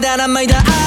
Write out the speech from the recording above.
だ名前だ